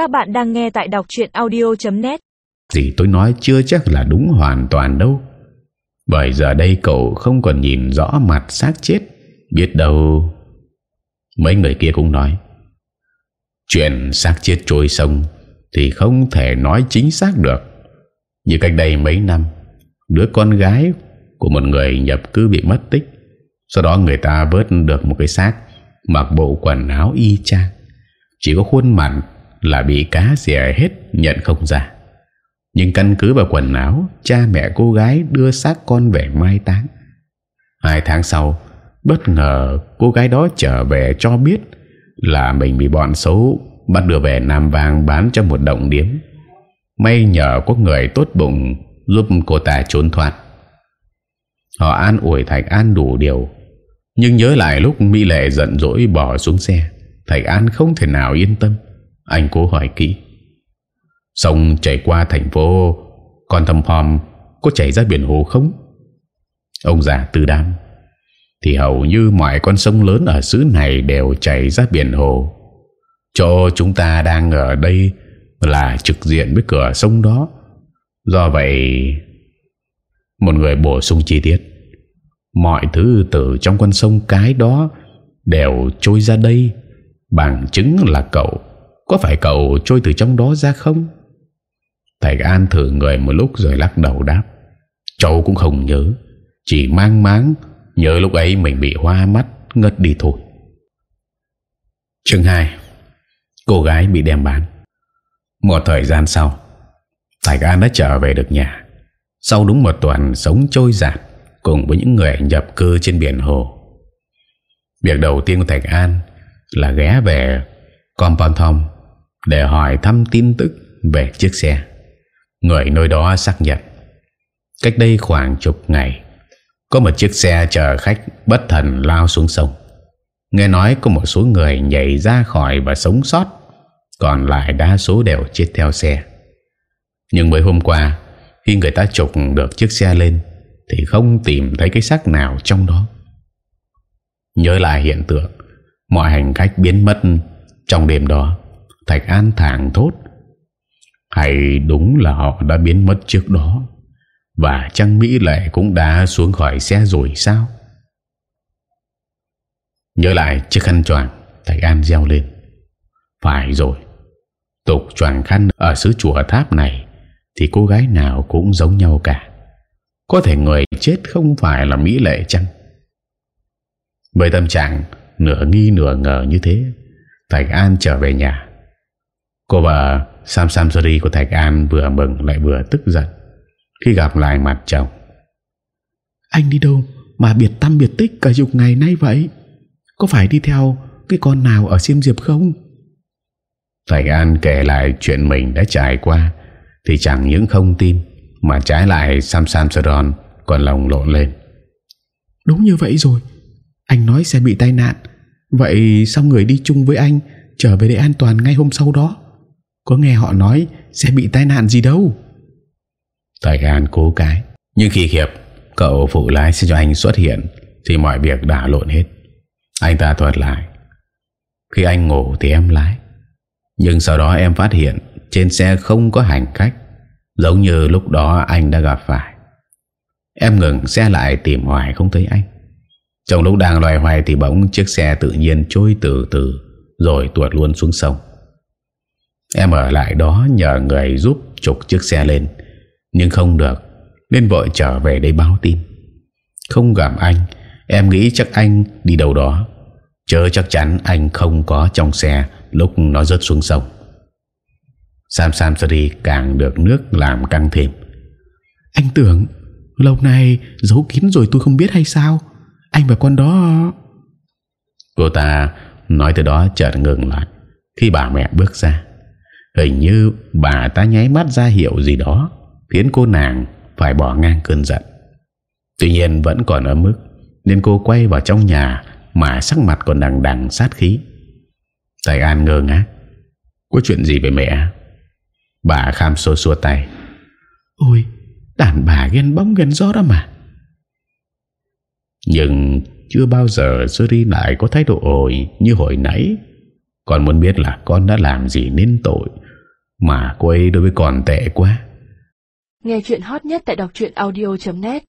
Các bạn đang nghe tại đọc chuyện audio.net Gì tôi nói chưa chắc là đúng hoàn toàn đâu. Bởi giờ đây cậu không còn nhìn rõ mặt xác chết, Biết đâu. Mấy người kia cũng nói, Chuyện xác chết trôi sông Thì không thể nói chính xác được. Như cách đây mấy năm, Đứa con gái của một người nhập cư bị mất tích. Sau đó người ta vớt được một cái xác, Mặc bộ quần áo y chang, Chỉ có khuôn mặt là bị cá xẻ hết nhận không ra. Nhưng căn cứ vào quần áo, Cha mẹ cô gái đưa xác con về mai táng. Hai tháng sau, Bất ngờ cô gái đó trở về cho biết Là mình bị bọn xấu Bắt đưa về Nam Vang bán cho một động điếm. May nhờ có người tốt bụng Giúp cô ta trốn thoát. Họ an ủi Thạch An đủ điều, Nhưng nhớ lại lúc Mỹ Lệ giận dỗi bỏ xuống xe, Thạch An không thể nào yên tâm. Anh cố hỏi kỹ. Sông chảy qua thành phố con thầm phòm, Có chảy ra biển hồ không? Ông già tư đam Thì hầu như mọi con sông lớn ở xứ này Đều chảy ra biển hồ. Chỗ chúng ta đang ở đây Là trực diện với cửa sông đó. Do vậy, Một người bổ sung chi tiết. Mọi thứ từ trong con sông cái đó Đều trôi ra đây, Bằng chứng là cậu. Có phải cậu trôi từ trong đó ra không? Thầy An thử người một lúc rồi lắc đầu đáp. Cháu cũng không nhớ. Chỉ mang máng, Nhớ lúc ấy mình bị hoa mắt, Ngất đi thôi. Chương 2 Cô gái bị đem bán. Một thời gian sau Thạch An đã trở về được nhà. Sau đúng một tuần sống trôi giạt Cùng với những người nhập cư trên biển hồ. Việc đầu tiên của Thạch An Là ghé về Compound Tom. Để hỏi thăm tin tức về chiếc xe. Người nơi đó xác nhận, Cách đây khoảng chục ngày, Có một chiếc xe chở khách bất thần lao xuống sông. Nghe nói có một số người nhảy ra khỏi và sống sót, Còn lại đa số đều chết theo xe. Nhưng mới hôm qua, Khi người ta trục được chiếc xe lên, Thì không tìm thấy cái xác nào trong đó. Nhớ lại hiện tượng, Mọi hành khách biến mất Trong đêm đó. Thạch An thẳng thốt. Hay đúng là họ đã biến mất trước đó, Và chăng Mỹ Lệ cũng đã xuống khỏi xe rồi sao? Nhớ lại chiếc khăn choàng, Thạch An reo lên. Phải rồi, Tục choàng khăn ở xứ chùa tháp này Thì cô gái nào cũng giống nhau cả. Có thể người chết không phải là Mỹ Lệ chăng? Với tâm trạng Nửa nghi nửa ngờ như thế, Thạch An trở về nhà. Cô vợ Sam Samsuri của Thạch An vừa mừng lại vừa tức giận. Khi gặp lại mặt chồng. Anh đi đâu mà biệt tâm biệt tích cả chục ngày nay vậy? Có phải đi theo cái con nào ở Siêm Diệp không? Thạch An kể lại chuyện mình đã trải qua Thì chẳng những không tin Mà trái lại Sam Samsaron Còn lòng lộn lên. Đúng như vậy rồi. Anh nói sẽ bị tai nạn. Vậy sao người đi chung với anh Trở về để an toàn ngay hôm sau đó có nghe họ nói Sẽ bị tai nạn gì đâu. Tài gan cố cái. Nhưng khi Hiệp, Cậu phụ lái xe cho anh xuất hiện, Thì mọi việc đã lộn hết. Anh ta thuật lại. Khi anh ngủ thì em lái. Nhưng sau đó em phát hiện Trên xe không có hành khách, Giống như lúc đó anh đã gặp phải. Em ngừng xe lại tìm hoài không thấy anh. Trong lúc đang loài hoài Thì bỗng chiếc xe tự nhiên trôi từ từ, Rồi tuột luôn xuống sông. Em ở lại đó nhờ người giúp trục chiếc xe lên. Nhưng không được, Nên vội trở về đây báo tin. Không gặp anh, Em nghĩ chắc anh đi đâu đó. Chớ chắc chắn anh không có trong xe Lúc nó rớt xuống sông. Sam Samsari càng được nước làm căng thêm. Anh tưởng, Lâu nay giấu kín rồi tôi không biết hay sao? Anh và con đó Cô ta nói từ đó chợt ngừng lại. Khi bà mẹ bước ra Hình như bà ta nháy mắt ra hiệu gì đó, Khiến cô nàng phải bỏ ngang cơn giận. Tuy nhiên vẫn còn ở mức Nên cô quay vào trong nhà Mà sắc mặt còn đằng đằng sát khí. Tài An ngơ ngác. Có chuyện gì với mẹ? Bà kham xô xua tay. Ôi, Đàn bà ghen bóng ghen gió đó mà. Nhưng chưa bao giờ Suri lại có thái độ ổi Như hồi nãy. Con muốn biết là con đã làm gì nên tội Mà cô ấy đối với con tệ quá. Nghe chuyện hot nhất tại đọc audio.net